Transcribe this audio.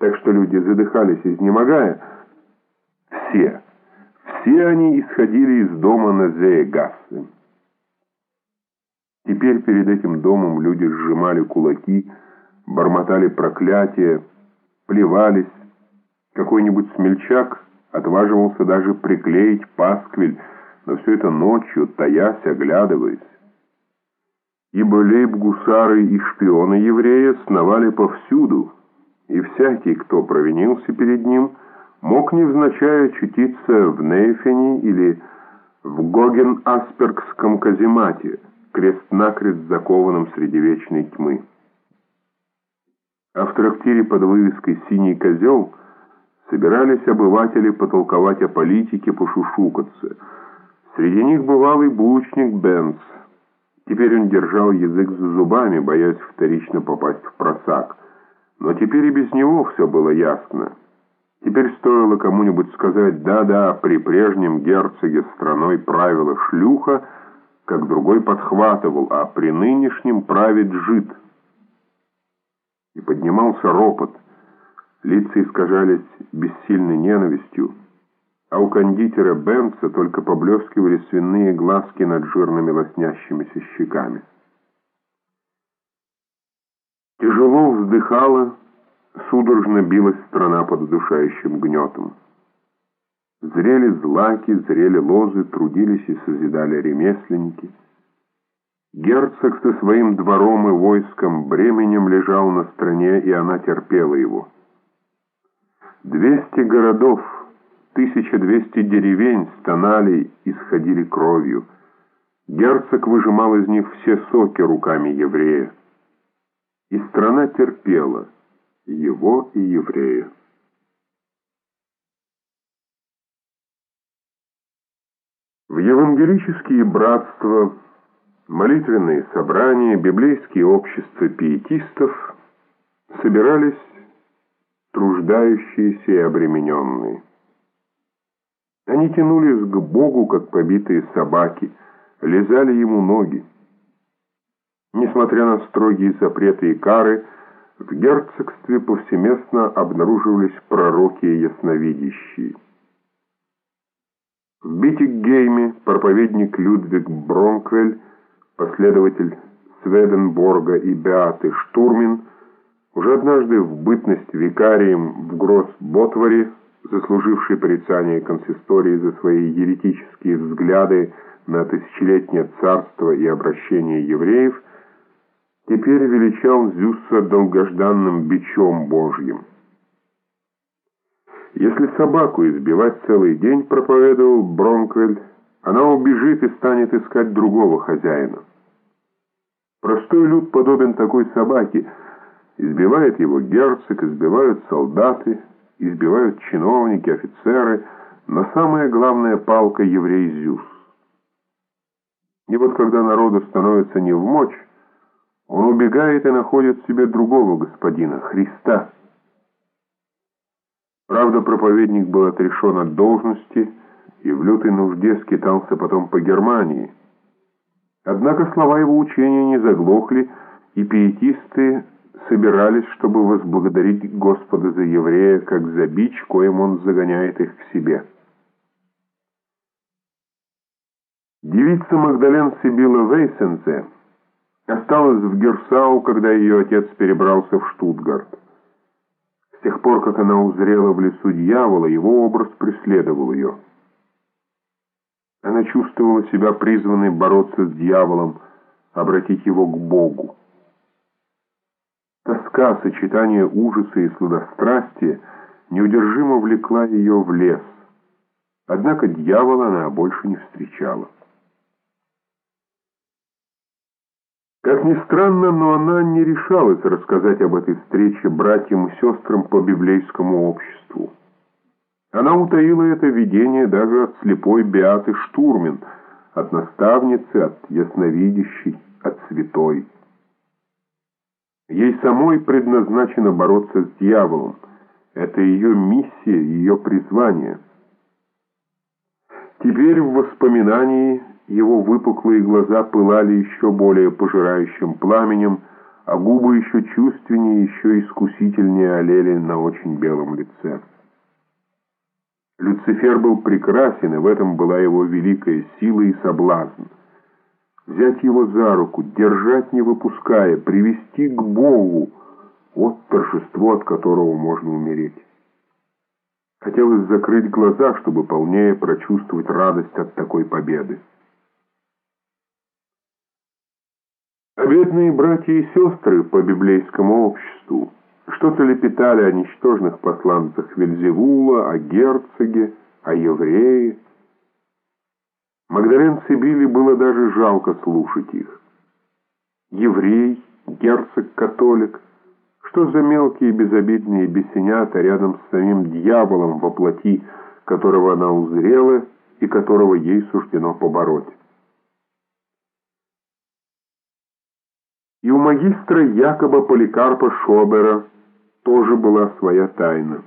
так что люди задыхались, изнемогая. Все, все они исходили из дома на Зеегассе. Теперь перед этим домом люди сжимали кулаки, бормотали проклятия, плевались. Какой-нибудь смельчак отваживался даже приклеить пасквиль, но все это ночью, таясь, оглядываясь. Ибо лейб-гусары и шпионы еврея сновали повсюду, и всякий, кто провинился перед ним, мог невзначай очутиться в Нейфене или в Гоген-Аспергском каземате, крест-накрест закованном среди вечной тьмы. А в трактире под вывеской «Синий козел» собирались обыватели потолковать о политике, пошушукаться. Среди них бывалый булочник Бенц. Теперь он держал язык за зубами, боясь вторично попасть в просак. Но теперь и без него все было ясно. Теперь стоило кому-нибудь сказать «да-да, при прежнем герцоге страной правила шлюха», как другой подхватывал, а при нынешнем правит жид. И поднимался ропот. Лица искажались бессильной ненавистью, а у кондитера Бенца только поблескивали свиные глазки над жирными лоснящимися щеками. Тяжело вздыхала, судорожно билась страна под удушающим гнетом. Зрели злаки, зрели лозы, трудились и созидали ремесленники. Герцог со своим двором и войском бременем лежал на стране, и она терпела его. Двести городов, 1200 деревень стонали и сходили кровью. Герцог выжимал из них все соки руками еврея. И страна терпела его и еврея. В евангелические братства, молитвенные собрания, библейские общества пиетистов собирались труждающиеся и обремененные. Они тянулись к Богу, как побитые собаки, лизали ему ноги. Несмотря на строгие запреты и кары, в герцогстве повсеместно обнаруживались пророки и ясновидящие. В Биттиггейме проповедник Людвиг Бронквель, последователь Сведенборга и Беаты Штурмин, уже однажды в бытность викарием в Гросс-Ботваре, заслуживший порицание консистории за свои еретические взгляды на тысячелетнее царство и обращение евреев, теперь величал Зюса долгожданным бичом Божьим. Если собаку избивать целый день, проповедовал Бронквель, она убежит и станет искать другого хозяина. Простой люд подобен такой собаке. Избивает его герцог, избивают солдаты, избивают чиновники, офицеры, но самая главная палка еврей Зюс. И вот когда народу становится не в мочь, он убегает и находит себе другого господина, Христа. Правда, проповедник был отрешен от должности и в лютой нужде скитался потом по Германии. Однако слова его учения не заглохли, и пиетисты собирались, чтобы возблагодарить Господа за еврея, как за бич, коим он загоняет их к себе. Девица Магдален Сибила Вейсенце осталась в Герсау, когда ее отец перебрался в Штутгарт. С тех пор, как она узрела в лесу дьявола, его образ преследовал ее. Она чувствовала себя призванной бороться с дьяволом, обратить его к Богу. Тоска, сочетание ужаса и сладострастия неудержимо влекла ее в лес. Однако дьявола она больше не встречала. Как ни странно, но она не решалась рассказать об этой встрече братьям и сестрам по библейскому обществу. Она утаила это видение даже от слепой Беаты Штурмин, от наставницы, от ясновидящей, от святой. Ей самой предназначено бороться с дьяволом. Это ее миссия, ее призвание. Теперь в воспоминании его выпуклые глаза пылали еще более пожирающим пламенем, а губы еще чувственнее, еще искусительнее олели на очень белом лице. Люцифер был прекрасен, и в этом была его великая сила и соблазн. Взять его за руку, держать не выпуская, привести к Богу — вот торжество, от которого можно умереть. Хотелось закрыть глаза, чтобы полнее прочувствовать радость от такой победы. А бедные братья и сестры по библейскому обществу что-то лепетали о ничтожных посланцах Вельзевула, о герцоге, о еврее. Магдален Сибили было даже жалко слушать их. Еврей, герцог-католик, что за мелкие безобидные бесенята рядом с самим дьяволом во плоти, которого она узрела и которого ей суждено побороть. И у магистра Якоба Поликарпа Шобера тоже была своя тайна.